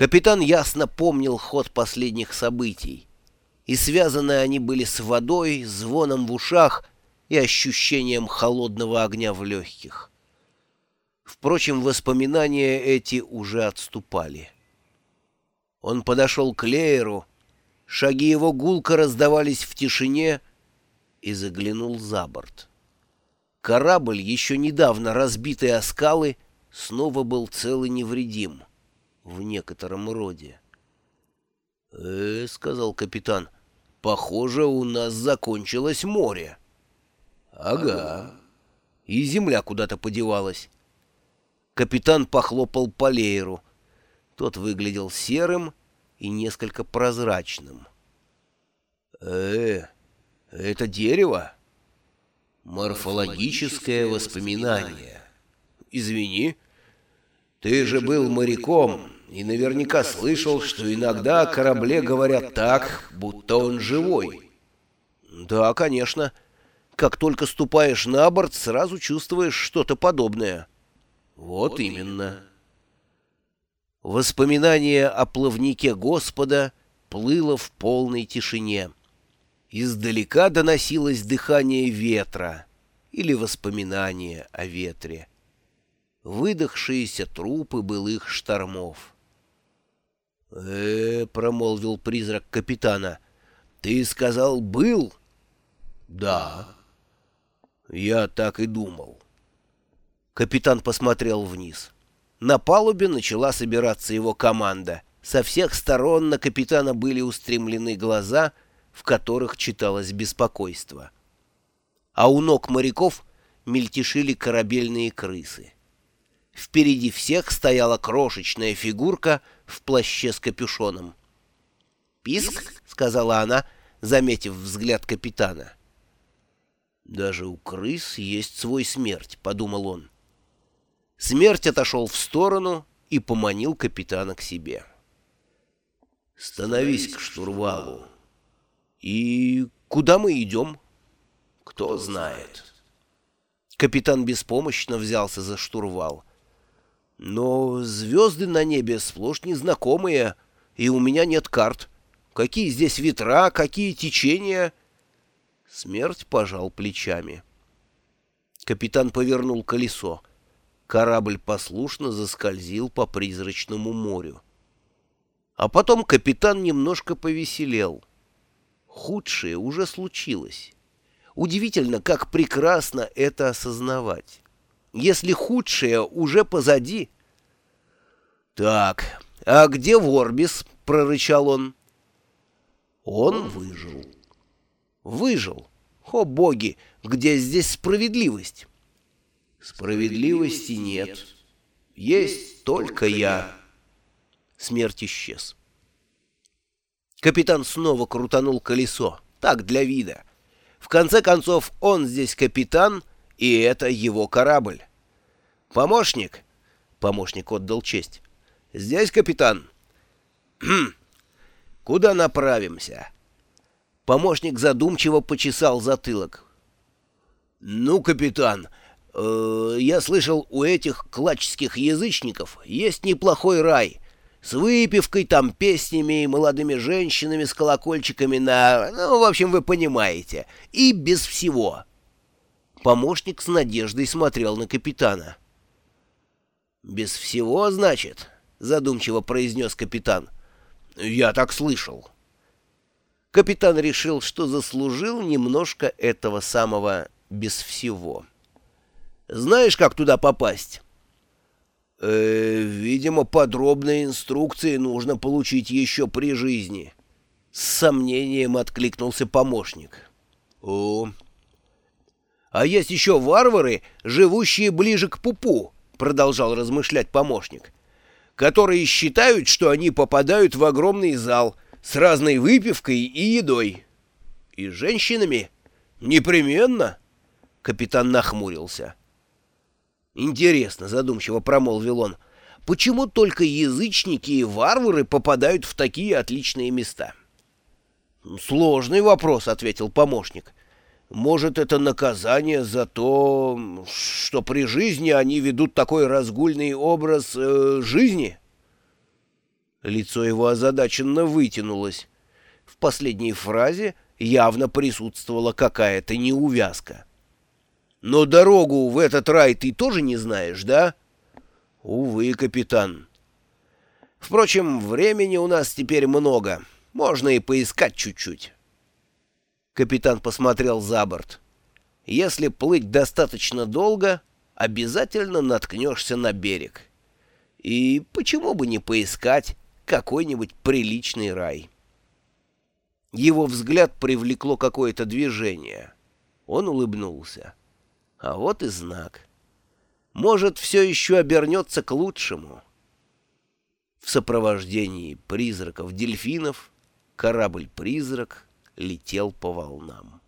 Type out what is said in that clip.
Капитан ясно помнил ход последних событий, и связаны они были с водой, звоном в ушах и ощущением холодного огня в легких. Впрочем, воспоминания эти уже отступали. Он подошел к Лееру, шаги его гулко раздавались в тишине и заглянул за борт. Корабль, еще недавно разбитый о скалы, снова был цел и невредим, в некотором роде. «Э, — сказал капитан, — похоже, у нас закончилось море. — Ага. И земля куда-то подевалась. Капитан похлопал по лееру. Тот выглядел серым и несколько прозрачным. «Э, это дерево?» «Морфологическое воспоминание. Извини, ты же был моряком и наверняка слышал, что иногда о корабле говорят так, будто он живой». «Да, конечно. Как только ступаешь на борт, сразу чувствуешь что-то подобное». «Вот именно». Воспоминание о плавнике Господа плыло в полной тишине. Издалека доносилось дыхание ветра или воспоминание о ветре. Выдохшиеся трупы былых штормов. «Э, — промолвил призрак капитана, — ты сказал «был»?» «Да». «Я так и думал». Капитан посмотрел вниз. На палубе начала собираться его команда. Со всех сторон на капитана были устремлены глаза, в которых читалось беспокойство. А у ног моряков мельтешили корабельные крысы. Впереди всех стояла крошечная фигурка в плаще с капюшоном. «Писк», — сказала она, заметив взгляд капитана. «Даже у крыс есть свой смерть», — подумал он. Смерть отошел в сторону и поманил капитана к себе. «Становись к штурвалу». «И куда мы идем?» «Кто знает». Капитан беспомощно взялся за штурвал. «Но звезды на небе сплошь незнакомые, и у меня нет карт. Какие здесь ветра, какие течения?» Смерть пожал плечами. Капитан повернул колесо. Корабль послушно заскользил по призрачному морю. А потом капитан немножко повеселел. Худшее уже случилось. Удивительно, как прекрасно это осознавать. Если худшее уже позади... «Так, а где Ворбис?» — прорычал он. Он выжил. Выжил. О, боги, где здесь справедливость? Справедливости нет. Есть только я. Смерть исчез. Капитан снова крутанул колесо. Так, для вида. В конце концов, он здесь капитан, и это его корабль. Помощник. Помощник отдал честь. Здесь капитан. Хм. Куда направимся? Помощник задумчиво почесал затылок. Ну, капитан, Э, я слышал, у этих клачских язычников есть неплохой рай. С выпивкой, там, песнями и молодыми женщинами с колокольчиками на... Ну, в общем, вы понимаете. И без всего. Помощник с надеждой смотрел на капитана. «Без всего, значит?» — задумчиво произнес капитан. «Я так слышал». Капитан решил, что заслужил немножко этого самого «без всего». Знаешь, как туда попасть?» э, «Видимо, подробные инструкции нужно получить еще при жизни». С сомнением откликнулся помощник. «О, а есть еще варвары, живущие ближе к пупу», — продолжал размышлять помощник, «которые считают, что они попадают в огромный зал с разной выпивкой и едой». «И женщинами?» «Непременно», — капитан нахмурился. «Интересно», — задумчиво промолвил он, — «почему только язычники и варвары попадают в такие отличные места?» «Сложный вопрос», — ответил помощник. «Может, это наказание за то, что при жизни они ведут такой разгульный образ э, жизни?» Лицо его озадаченно вытянулось. В последней фразе явно присутствовала какая-то неувязка. «Но дорогу в этот рай ты тоже не знаешь, да?» «Увы, капитан». «Впрочем, времени у нас теперь много. Можно и поискать чуть-чуть». Капитан посмотрел за борт. «Если плыть достаточно долго, обязательно наткнешься на берег. И почему бы не поискать какой-нибудь приличный рай?» Его взгляд привлекло какое-то движение. Он улыбнулся. А вот и знак. Может, все еще обернется к лучшему. В сопровождении призраков-дельфинов корабль-призрак летел по волнам.